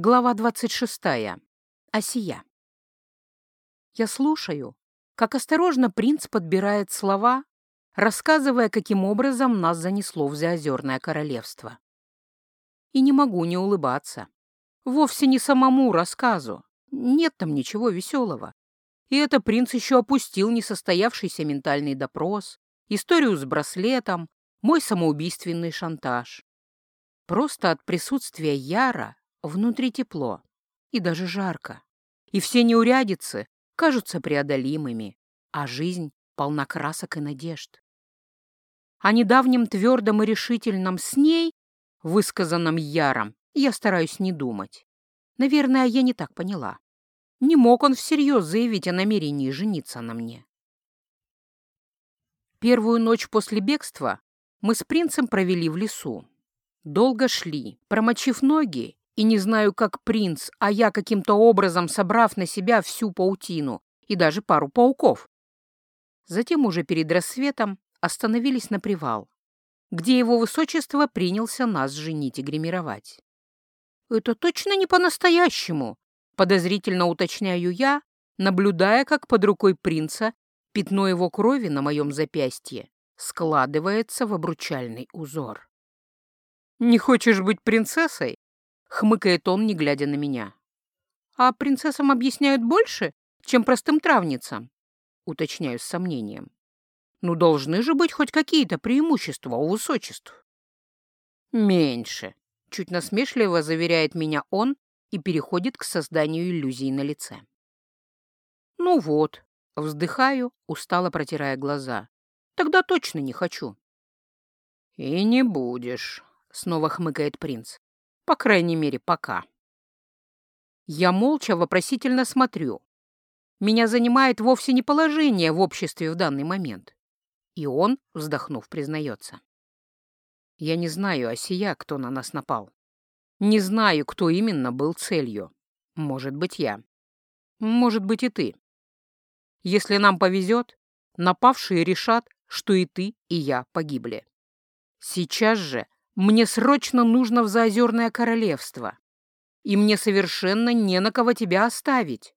Глава 26. Осия. Я слушаю, как осторожно принц подбирает слова, рассказывая, каким образом нас занесло в Заозерное королевство. И не могу не улыбаться. Вовсе не самому рассказу. Нет там ничего веселого. И это принц еще опустил несостоявшийся ментальный допрос, историю с браслетом, мой самоубийственный шантаж. Просто от присутствия Яра внутри тепло и даже жарко. И все неурядицы кажутся преодолимыми, а жизнь полна красок и надежд. О недавнем твердом и решительном с ней, высказанном Яром, я стараюсь не думать. Наверное, я не так поняла. Не мог он всерьез заявить о намерении жениться на мне. Первую ночь после бегства мы с принцем провели в лесу. Долго шли, промочив ноги, и не знаю, как принц, а я каким-то образом собрав на себя всю паутину и даже пару пауков. Затем уже перед рассветом остановились на привал, где его высочество принялся нас женить и гримировать. «Это точно не по-настоящему», — подозрительно уточняю я, наблюдая, как под рукой принца пятно его крови на моем запястье складывается в обручальный узор. «Не хочешь быть принцессой?» — хмыкает он, не глядя на меня. «А принцессам объясняют больше, чем простым травницам?» — уточняю с сомнением. «Ну, должны же быть хоть какие-то преимущества у высочеств». «Меньше», — чуть насмешливо заверяет меня он и переходит к созданию иллюзий на лице. «Ну вот», — вздыхаю, устало протирая глаза. «Тогда точно не хочу». «И не будешь», — снова хмыкает принц. «По крайней мере, пока». Я молча вопросительно смотрю. Меня занимает вовсе не положение в обществе в данный момент. И он, вздохнув, признается. Я не знаю, Осия, кто на нас напал. Не знаю, кто именно был целью. Может быть, я. Может быть, и ты. Если нам повезет, напавшие решат, что и ты, и я погибли. Сейчас же мне срочно нужно в Заозерное королевство, и мне совершенно не на кого тебя оставить.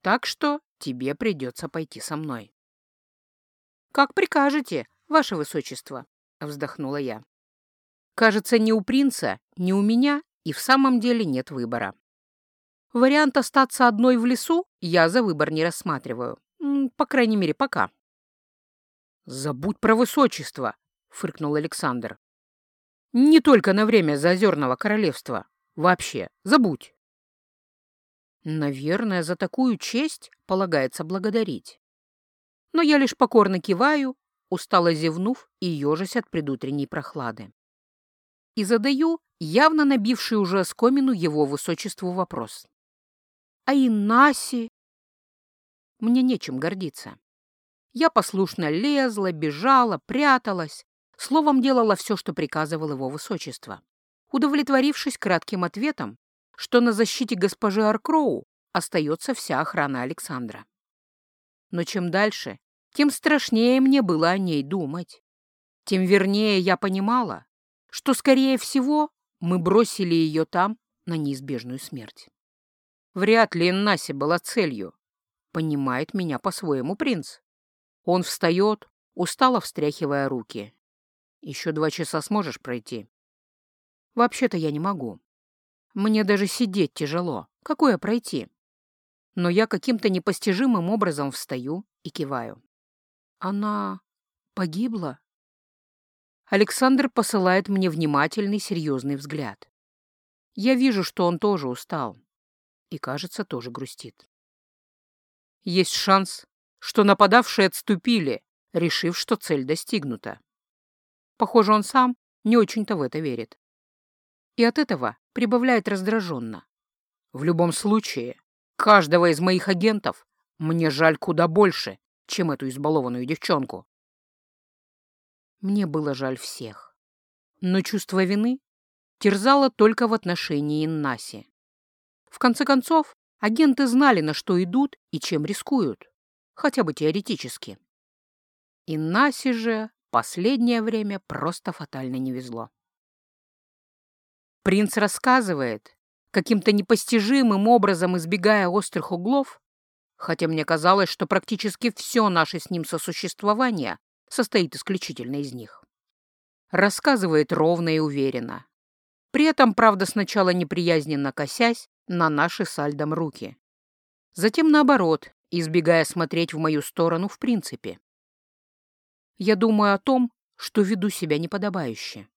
Так что тебе придется пойти со мной. «Как прикажете, ваше высочество», — вздохнула я. Кажется, ни у принца, ни у меня и в самом деле нет выбора. Вариант остаться одной в лесу я за выбор не рассматриваю. По крайней мере, пока. «Забудь про высочество», — фыркнул Александр. «Не только на время Заозерного королевства. Вообще, забудь». Наверное, за такую честь полагается благодарить. Но я лишь покорно киваю, устало зевнув и ежась от предутренней прохлады и задаю явно набивший уже оскомину его высочеству вопрос. «А Иннаси?» Мне нечем гордиться. Я послушно лезла, бежала, пряталась, словом, делала все, что приказывал его высочество, удовлетворившись кратким ответом, что на защите госпожи Аркроу остается вся охрана Александра. Но чем дальше, тем страшнее мне было о ней думать. Тем вернее я понимала, что, скорее всего, мы бросили ее там на неизбежную смерть. Вряд ли Иннаси была целью. Понимает меня по-своему принц. Он встает, устало встряхивая руки. Еще два часа сможешь пройти? Вообще-то я не могу. Мне даже сидеть тяжело. Какое пройти? Но я каким-то непостижимым образом встаю и киваю. Она погибла? Александр посылает мне внимательный, серьезный взгляд. Я вижу, что он тоже устал и, кажется, тоже грустит. Есть шанс, что нападавшие отступили, решив, что цель достигнута. Похоже, он сам не очень-то в это верит. И от этого прибавляет раздраженно. В любом случае, каждого из моих агентов мне жаль куда больше, чем эту избалованную девчонку. Мне было жаль всех. Но чувство вины терзало только в отношении Иннаси. В конце концов, агенты знали, на что идут и чем рискуют, хотя бы теоретически. Иннаси же последнее время просто фатально не везло. Принц рассказывает, каким-то непостижимым образом избегая острых углов, хотя мне казалось, что практически все наше с ним сосуществование состоит исключительно из них. Рассказывает ровно и уверенно. При этом, правда, сначала неприязненно косясь на наши с Альдом руки. Затем, наоборот, избегая смотреть в мою сторону в принципе. Я думаю о том, что веду себя неподобающе,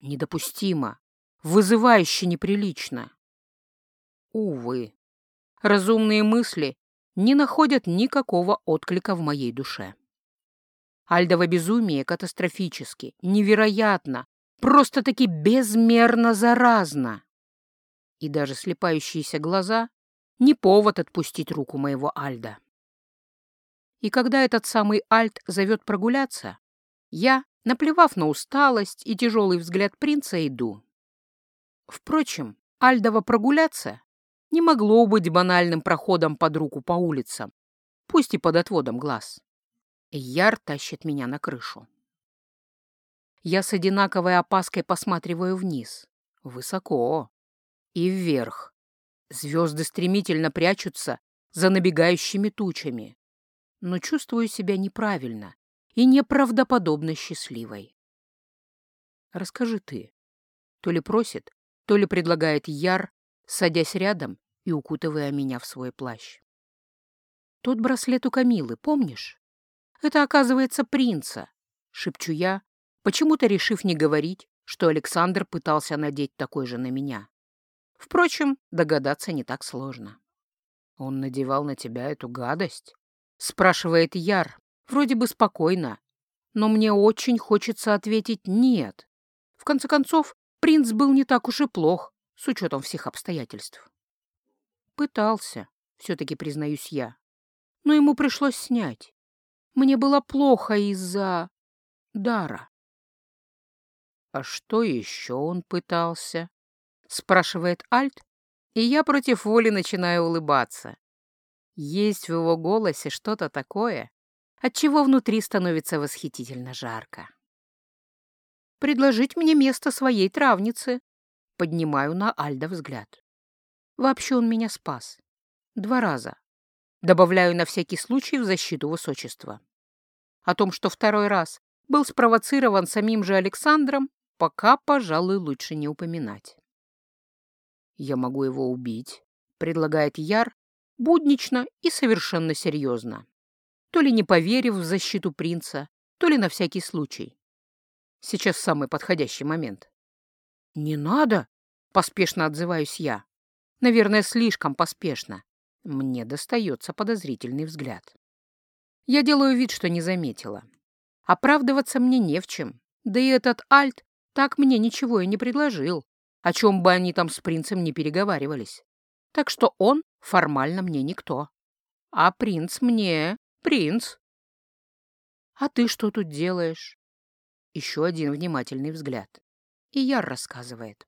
недопустимо, вызывающе неприлично. Увы, разумные мысли не находят никакого отклика в моей душе. Альдово безумие катастрофически, невероятно, просто-таки безмерно заразно. И даже слепающиеся глаза — не повод отпустить руку моего Альда. И когда этот самый Альт зовет прогуляться, я, наплевав на усталость и тяжелый взгляд принца, иду. Впрочем, Альдова прогуляться не могло быть банальным проходом под руку по улицам, пусть и под отводом глаз. Яр тащит меня на крышу. Я с одинаковой опаской посматриваю вниз, высоко и вверх. Звезды стремительно прячутся за набегающими тучами, но чувствую себя неправильно и неправдоподобно счастливой. Расскажи ты. То ли просит, то ли предлагает Яр, садясь рядом и укутывая меня в свой плащ. Тот браслет у Камилы, помнишь? Это, оказывается, принца, шепчу я, почему-то решив не говорить, что Александр пытался надеть такой же на меня. Впрочем, догадаться не так сложно. Он надевал на тебя эту гадость? Спрашивает Яр, вроде бы спокойно, но мне очень хочется ответить «нет». В конце концов, принц был не так уж и плох, с учетом всех обстоятельств. Пытался, все-таки признаюсь я. Но ему пришлось снять. Мне было плохо из-за... дара. «А что еще он пытался?» — спрашивает Альт, и я против воли начинаю улыбаться. Есть в его голосе что-то такое, от чего внутри становится восхитительно жарко. «Предложить мне место своей травницы», — поднимаю на Альда взгляд. Вообще он меня спас. Два раза. Добавляю на всякий случай в защиту высочества. О том, что второй раз был спровоцирован самим же Александром, пока, пожалуй, лучше не упоминать. «Я могу его убить», — предлагает Яр, буднично и совершенно серьезно. То ли не поверив в защиту принца, то ли на всякий случай. Сейчас самый подходящий момент. «Не надо!» — поспешно отзываюсь я. Наверное, слишком поспешно. Мне достается подозрительный взгляд. Я делаю вид, что не заметила. Оправдываться мне не в чем. Да и этот Альт так мне ничего и не предложил, о чем бы они там с принцем не переговаривались. Так что он формально мне никто. А принц мне принц. А ты что тут делаешь? Еще один внимательный взгляд. И Яр рассказывает.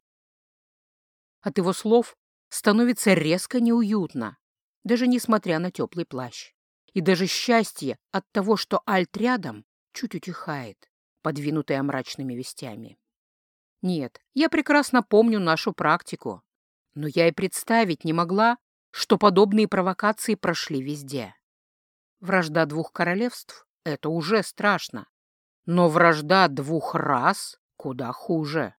От его слов становится резко неуютно, даже несмотря на теплый плащ. И даже счастье от того, что Альт рядом, чуть утихает, подвинутая мрачными вестями. Нет, я прекрасно помню нашу практику, но я и представить не могла, что подобные провокации прошли везде. Вражда двух королевств — это уже страшно, но вражда двух рас куда хуже.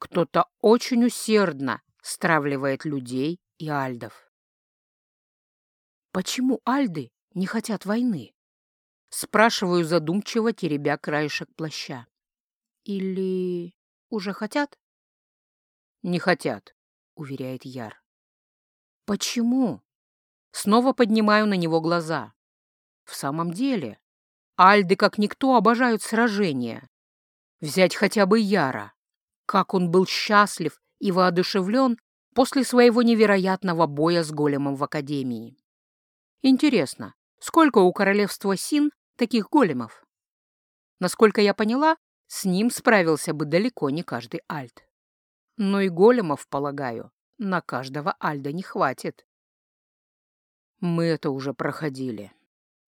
Кто-то очень усердно стравливает людей и альдов. Почему альды не хотят войны? Спрашиваю задумчиво, теребя краешек плаща. Или уже хотят? Не хотят, уверяет Яр. Почему? Снова поднимаю на него глаза. В самом деле, альды как никто обожают сражения. Взять хотя бы Яра. Как он был счастлив и воодушевлен после своего невероятного боя с големом в Академии. Интересно, сколько у королевства Син таких големов? Насколько я поняла, с ним справился бы далеко не каждый альт. Но и големов, полагаю, на каждого альда не хватит. Мы это уже проходили.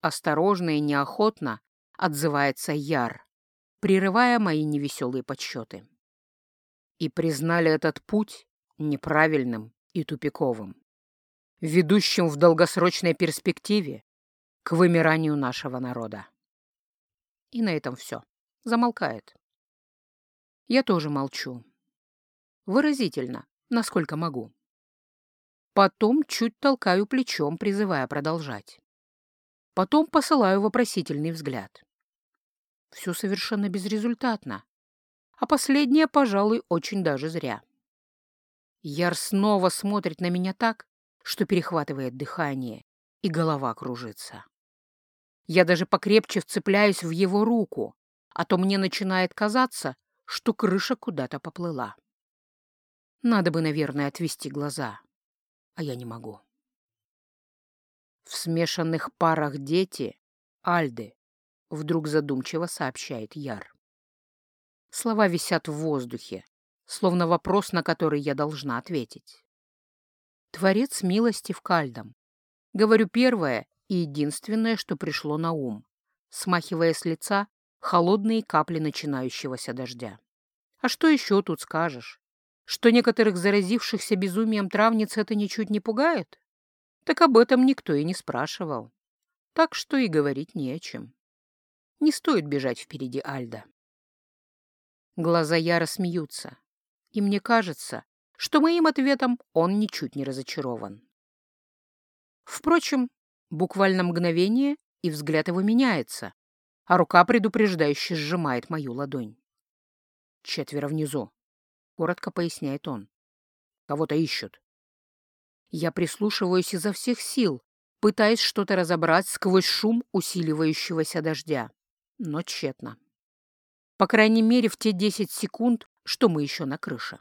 Осторожно и неохотно отзывается Яр, прерывая мои невеселые подсчеты и признали этот путь неправильным и тупиковым, ведущим в долгосрочной перспективе к вымиранию нашего народа. И на этом все. Замолкает. Я тоже молчу. Выразительно, насколько могу. Потом чуть толкаю плечом, призывая продолжать. Потом посылаю вопросительный взгляд. Все совершенно безрезультатно. А последнее, пожалуй, очень даже зря. Яр снова смотрит на меня так, что перехватывает дыхание, и голова кружится. Я даже покрепче вцепляюсь в его руку, а то мне начинает казаться, что крыша куда-то поплыла. Надо бы, наверное, отвести глаза, а я не могу. В смешанных парах дети — Альды, вдруг задумчиво сообщает Яр. Слова висят в воздухе, словно вопрос, на который я должна ответить. Творец милости в кальдом. Говорю первое и единственное, что пришло на ум, смахивая с лица холодные капли начинающегося дождя. А что еще тут скажешь? Что некоторых заразившихся безумием травниц это ничуть не пугает? Так об этом никто и не спрашивал. Так что и говорить не о чем. Не стоит бежать впереди Альда. Глаза Яра смеются, и мне кажется, что моим ответом он ничуть не разочарован. Впрочем, Буквально мгновение, и взгляд его меняется, а рука предупреждающе сжимает мою ладонь. «Четверо внизу», — коротко поясняет он. «Кого-то ищут». Я прислушиваюсь изо всех сил, пытаясь что-то разобрать сквозь шум усиливающегося дождя, но тщетно. По крайней мере, в те десять секунд, что мы еще на крыше.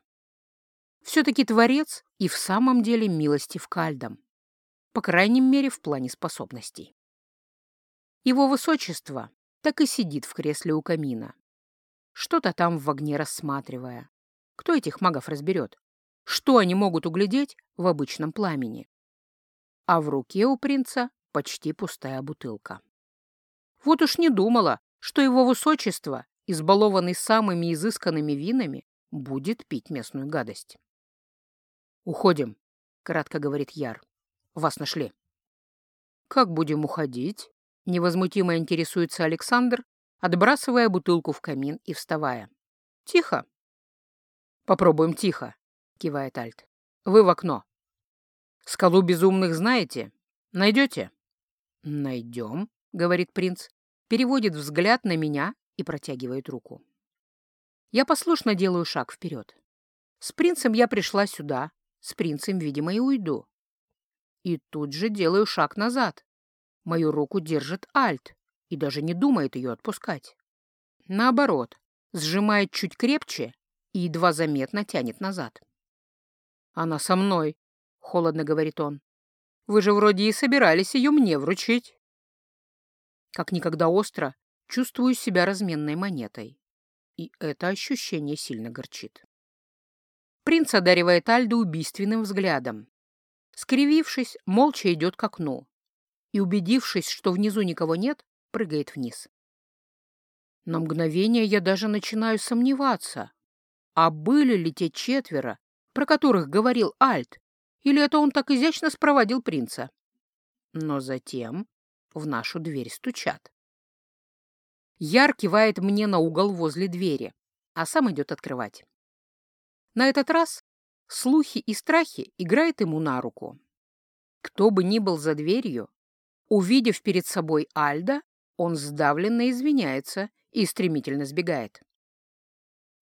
Все-таки Творец и в самом деле милостив кальдом по крайней мере, в плане способностей. Его высочество так и сидит в кресле у камина, что-то там в огне рассматривая. Кто этих магов разберет? Что они могут углядеть в обычном пламени? А в руке у принца почти пустая бутылка. Вот уж не думала, что его высочество, избалованный самыми изысканными винами, будет пить местную гадость. «Уходим», — кратко говорит Яр. Вас нашли». «Как будем уходить?» — невозмутимо интересуется Александр, отбрасывая бутылку в камин и вставая. «Тихо». «Попробуем тихо», — кивает Альт. «Вы в окно». «Скалу безумных знаете? Найдете?» «Найдем», — говорит принц, переводит взгляд на меня и протягивает руку. Я послушно делаю шаг вперед. С принцем я пришла сюда, с принцем, видимо, и уйду. И тут же делаю шаг назад. Мою руку держит Альт и даже не думает ее отпускать. Наоборот, сжимает чуть крепче и едва заметно тянет назад. «Она со мной», — холодно говорит он. «Вы же вроде и собирались ее мне вручить». Как никогда остро чувствую себя разменной монетой. И это ощущение сильно горчит. Принц одаривает Альду убийственным взглядом, Скривившись, молча идет к окну и, убедившись, что внизу никого нет, прыгает вниз. На мгновение я даже начинаю сомневаться, а были ли те четверо, про которых говорил Альт, или это он так изящно спроводил принца. Но затем в нашу дверь стучат. Яр кивает мне на угол возле двери, а сам идет открывать. На этот раз Слухи и страхи играют ему на руку. Кто бы ни был за дверью, увидев перед собой Альда, он сдавленно извиняется и стремительно сбегает.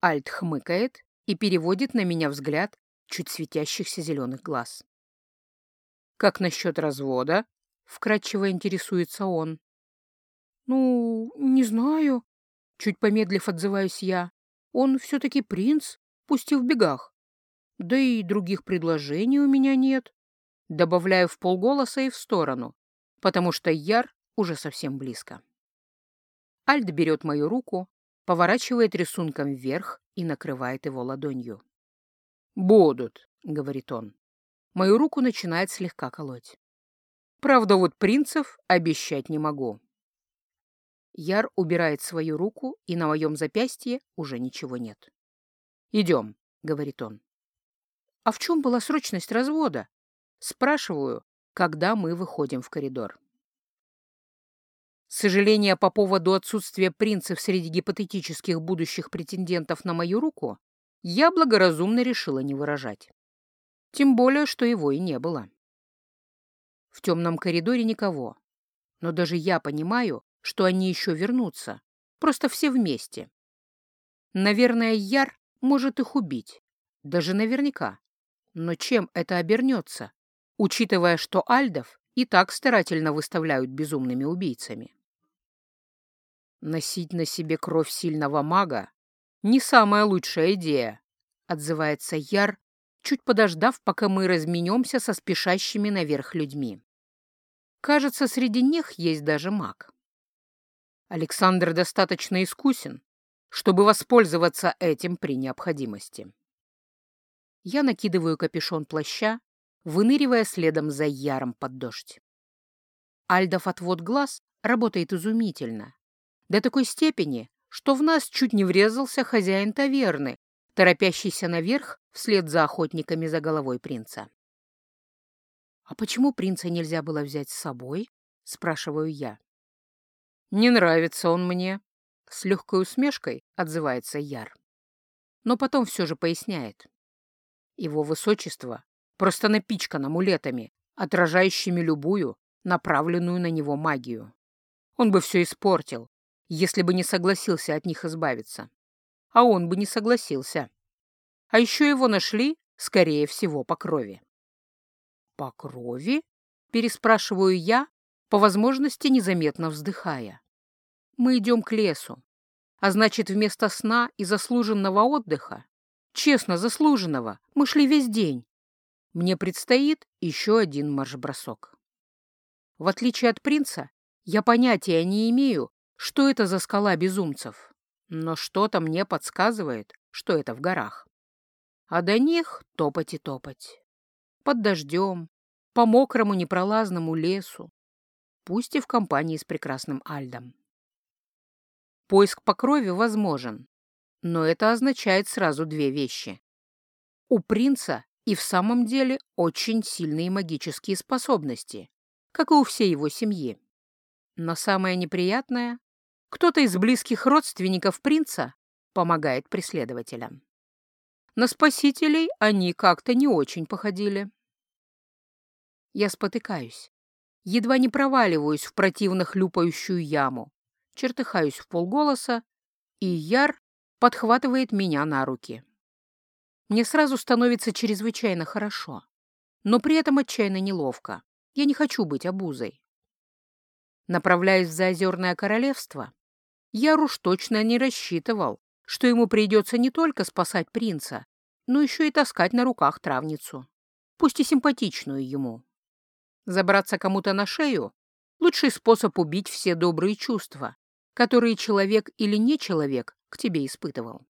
Альд хмыкает и переводит на меня взгляд чуть светящихся зеленых глаз. «Как насчет развода?» — вкратчиво интересуется он. «Ну, не знаю», — чуть помедлив отзываюсь я. «Он все-таки принц, пусть и в бегах. Да и других предложений у меня нет. Добавляю в полголоса и в сторону, потому что Яр уже совсем близко. Альд берет мою руку, поворачивает рисунком вверх и накрывает его ладонью. «Будут», — говорит он. Мою руку начинает слегка колоть. Правда, вот принцев обещать не могу. Яр убирает свою руку, и на моем запястье уже ничего нет. «Идем», — говорит он. А в чем была срочность развода? Спрашиваю, когда мы выходим в коридор. Сожаление по поводу отсутствия принцев среди гипотетических будущих претендентов на мою руку я благоразумно решила не выражать. Тем более, что его и не было. В темном коридоре никого. Но даже я понимаю, что они еще вернутся. Просто все вместе. Наверное, Яр может их убить. Даже наверняка. Но чем это обернется, учитывая, что Альдов и так старательно выставляют безумными убийцами? Носить на себе кровь сильного мага — не самая лучшая идея, отзывается Яр, чуть подождав, пока мы разменемся со спешащими наверх людьми. Кажется, среди них есть даже маг. Александр достаточно искусен, чтобы воспользоваться этим при необходимости. Я накидываю капюшон плаща, выныривая следом за Яром под дождь. Альдов отвод глаз работает изумительно. До такой степени, что в нас чуть не врезался хозяин таверны, торопящийся наверх вслед за охотниками за головой принца. «А почему принца нельзя было взять с собой?» — спрашиваю я. «Не нравится он мне», — с легкой усмешкой отзывается Яр. Но потом все же поясняет. Его высочество просто напичкан амулетами, отражающими любую, направленную на него магию. Он бы все испортил, если бы не согласился от них избавиться. А он бы не согласился. А еще его нашли, скорее всего, по крови. «По крови?» — переспрашиваю я, по возможности незаметно вздыхая. «Мы идем к лесу, а значит, вместо сна и заслуженного отдыха, честно заслуженного, мы шли весь день. Мне предстоит еще один марш-бросок. В отличие от принца, я понятия не имею, что это за скала безумцев, но что-то мне подсказывает, что это в горах. А до них топать и топать. Под дождем, по мокрому непролазному лесу, пусть и в компании с прекрасным Альдом. Поиск по крови возможен, но это означает сразу две вещи. У принца и в самом деле очень сильные магические способности, как и у всей его семьи. Но самое неприятное — кто-то из близких родственников принца помогает преследователям. На спасителей они как-то не очень походили. Я спотыкаюсь, едва не проваливаюсь в противно хлюпающую яму, чертыхаюсь в полголоса, и Яр подхватывает меня на руки. Мне сразу становится чрезвычайно хорошо, но при этом отчаянно неловко. Я не хочу быть обузой. Направляясь в Заозерное королевство, Яр уж точно не рассчитывал, что ему придется не только спасать принца, но еще и таскать на руках травницу, пусть и симпатичную ему. Забраться кому-то на шею — лучший способ убить все добрые чувства, которые человек или не человек к тебе испытывал.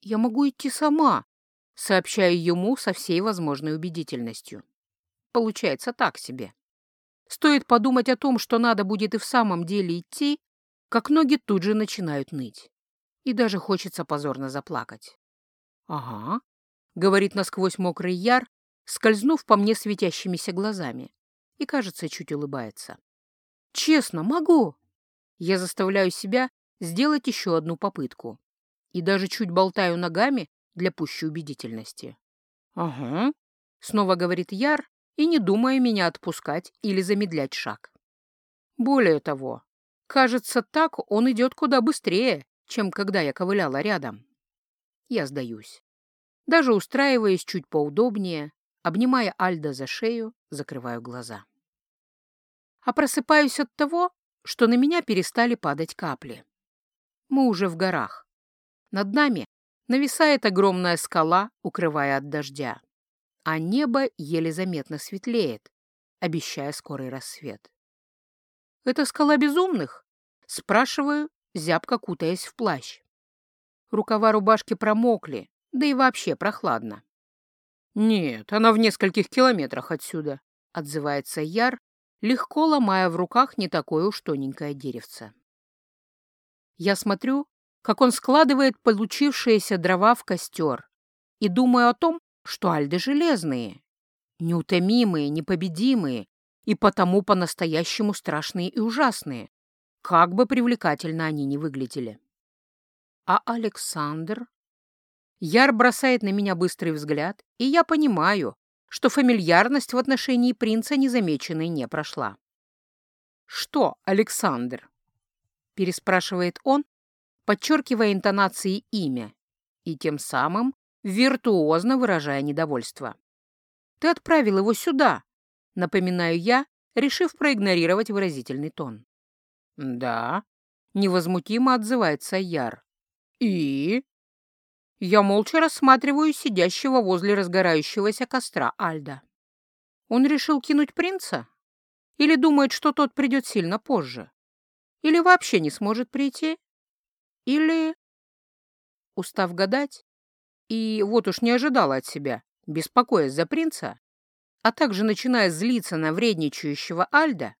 «Я могу идти сама», — сообщаю ему со всей возможной убедительностью. Получается так себе. Стоит подумать о том, что надо будет и в самом деле идти, как ноги тут же начинают ныть и даже хочется позорно заплакать. «Ага», — говорит насквозь мокрый яр, скользнув по мне светящимися глазами, и, кажется, чуть улыбается. «Честно, могу!» Я заставляю себя сделать еще одну попытку и даже чуть болтаю ногами для пущей убедительности. «Ага», — снова говорит Яр, и не думая меня отпускать или замедлять шаг. Более того, кажется, так он идет куда быстрее, чем когда я ковыляла рядом. Я сдаюсь. Даже устраиваясь чуть поудобнее, обнимая Альда за шею, закрываю глаза. А просыпаюсь от того, что на меня перестали падать капли. Мы уже в горах. Над нами нависает огромная скала, укрывая от дождя, а небо еле заметно светлеет, обещая скорый рассвет. «Это скала безумных?» — спрашиваю, зябко кутаясь в плащ. Рукава рубашки промокли, да и вообще прохладно. «Нет, она в нескольких километрах отсюда», — отзывается Яр, легко ломая в руках не такое уж тоненькое деревце. Я смотрю, как он складывает получившиеся дрова в костер, и думаю о том, что альды железные, неутомимые, непобедимые и потому по-настоящему страшные и ужасные, как бы привлекательно они ни выглядели. А Александр? Яр бросает на меня быстрый взгляд, и я понимаю, что фамильярность в отношении принца незамеченной не прошла. «Что, Александр?» — переспрашивает он, подчеркивая интонацией имя и тем самым виртуозно выражая недовольство. «Ты отправил его сюда», — напоминаю я, решив проигнорировать выразительный тон. «Да», — невозмутимо отзывается Яр. «И?» Я молча рассматриваю сидящего возле разгорающегося костра Альда. Он решил кинуть принца? Или думает, что тот придет сильно позже? Или вообще не сможет прийти? Или... Устав гадать, и вот уж не ожидала от себя, беспокоясь за принца, а также начиная злиться на вредничающего Альда,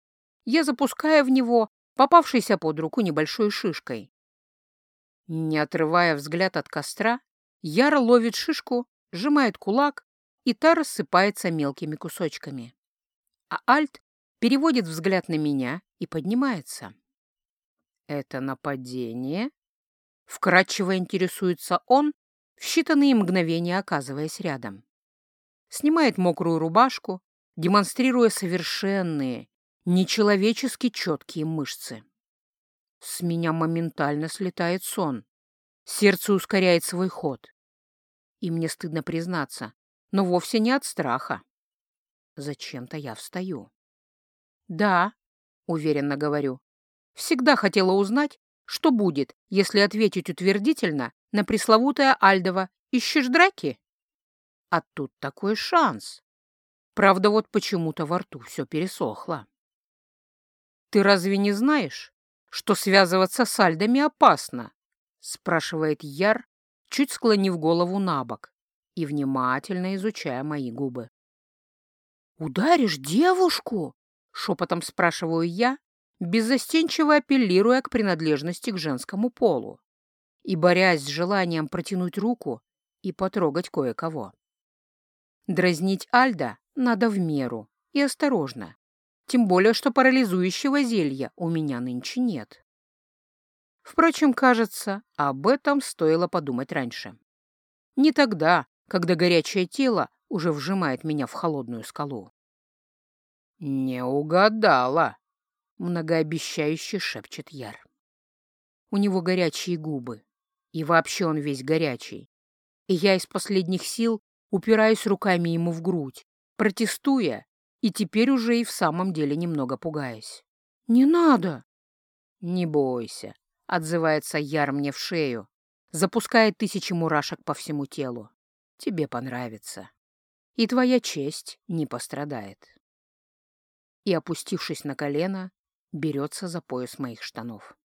я запускаю в него попавшийся под руку небольшой шишкой. Не отрывая взгляд от костра, Яра ловит шишку, сжимает кулак, и та рассыпается мелкими кусочками. А Альт переводит взгляд на меня и поднимается. «Это нападение?» Вкратчиво интересуется он, в считанные мгновения оказываясь рядом. Снимает мокрую рубашку, демонстрируя совершенные, нечеловечески четкие мышцы. С меня моментально слетает сон. Сердце ускоряет свой ход. И мне стыдно признаться, но вовсе не от страха. Зачем-то я встаю. «Да», — уверенно говорю, — «всегда хотела узнать, что будет, если ответить утвердительно на пресловутое Альдово «Ищешь драки?» А тут такой шанс. Правда, вот почему-то во рту все пересохло. «Ты разве не знаешь, что связываться с Альдами опасно?» — спрашивает Яр, чуть склонив голову на бок и внимательно изучая мои губы. «Ударишь девушку?» — шепотом спрашиваю я, беззастенчиво апеллируя к принадлежности к женскому полу и борясь с желанием протянуть руку и потрогать кое-кого. Дразнить Альда надо в меру и осторожно, тем более что парализующего зелья у меня нынче нет. Впрочем, кажется, об этом стоило подумать раньше. Не тогда, когда горячее тело уже вжимает меня в холодную скалу. «Не угадала», — многообещающе шепчет Яр. У него горячие губы, и вообще он весь горячий. И я из последних сил упираюсь руками ему в грудь, протестуя, и теперь уже и в самом деле немного пугаясь. «Не надо!» «Не бойся», Отзывается Яр мне в шею, запускает тысячи мурашек по всему телу. Тебе понравится. И твоя честь не пострадает. И, опустившись на колено, берется за пояс моих штанов.